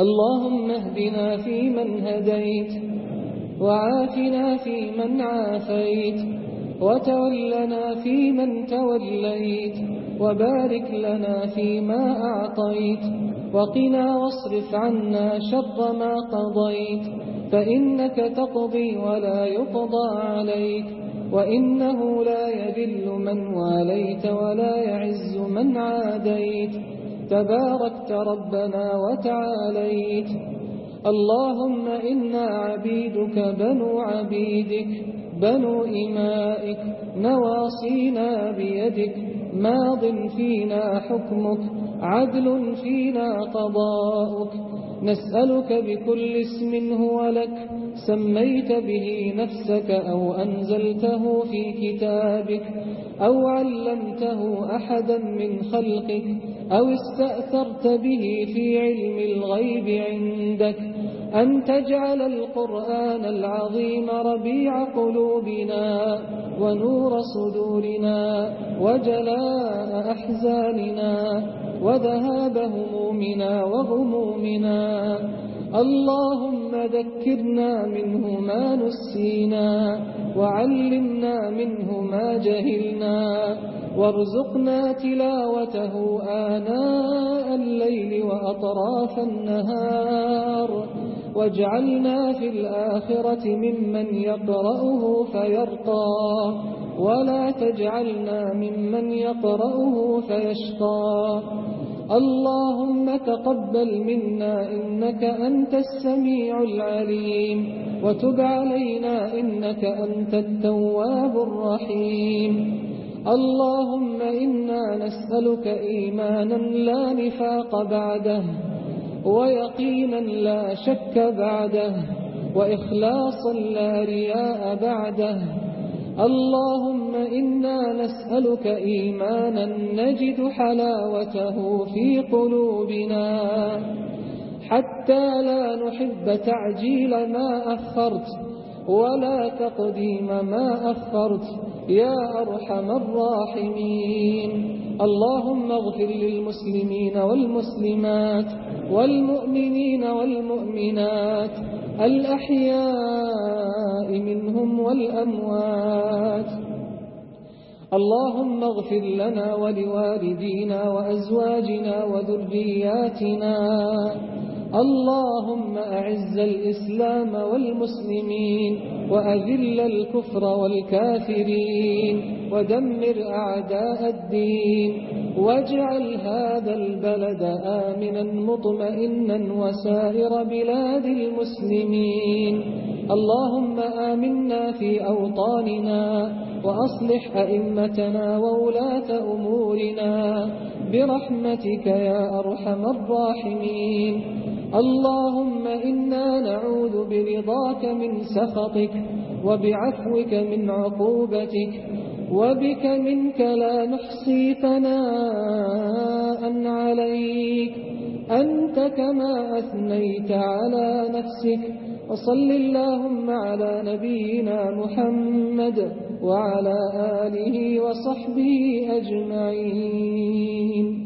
اللهم اهدنا في من هديت وعافنا في من عافيت وتولنا في من توليت وبارك لنا فيما أعطيت وقنا واصرف عنا شر ما قضيت فإنك تقضي ولا يقضى عليك وإنه لا من واليت ولا يعز من عاديت. تباركت ربنا وتعاليت. اللهم إنا عبيدك بنو عبيدك بنو إمائك نواصينا بيدك. ماض فينا حكمك عدل فينا قضاءك نسألك بكل اسم هو لك سميت به نفسك أو أنزلته في كتابك أو علمته أحدا من خلقك. أو استأثرت به في علم الغيب عندك أن تجعل القرآن العظيم ربيع قلوبنا ونور صدورنا وجلاء أحزاننا وذهاب همومنا وغمومنا اللهم ذكرنا منه ما نسينا وعلمنا منه ما جهلنا وارزقنا تلاوته آناء الليل وأطراف النهار واجعلنا في الآخرة ممن يقرأه فيرقى ولا تجعلنا ممن يقرأه فيشقى اللهم تقبل منا إنك أنت السميع العليم وتب علينا إنك أنت التواب الرحيم. اللهم إنا نسألك إيمانا لا نفاق بعده ويقينا لا شك بعده وإخلاصا لا رياء بعده اللهم إنا نسألك إيمانا نجد حلاوته في قلوبنا حتى لا نحب تعجيل ما أخرت ولا تقديم ما أخرت يا أرحم الراحمين. اللهم اغفر للمسلمين والمسلمات والمؤمنين والمؤمنات الأحياء منهم والأموات اللهم اغفر لنا ولوالدينا وأزواجنا وذرياتنا اللهم أعز الإسلام والمسلمين وأذل الكفر والكافرين ودمر أعداء الدين واجعل هذا البلد آمنا مطمئنا وسائر بلاد المسلمين اللهم آمنا في أوطاننا وأصلح أئمتنا وولاة أمورنا برحمتك يا أرحم الراحمين اللهم إنا نعوذ برضاك من سخطك وبعفوك من عقوبتك وبك منك لا نحصي ثناء عليك. أنت كما أثنيت على نفسك. وصل اللهم على نبينا محمد وعلى آله وصحبه أجمعين.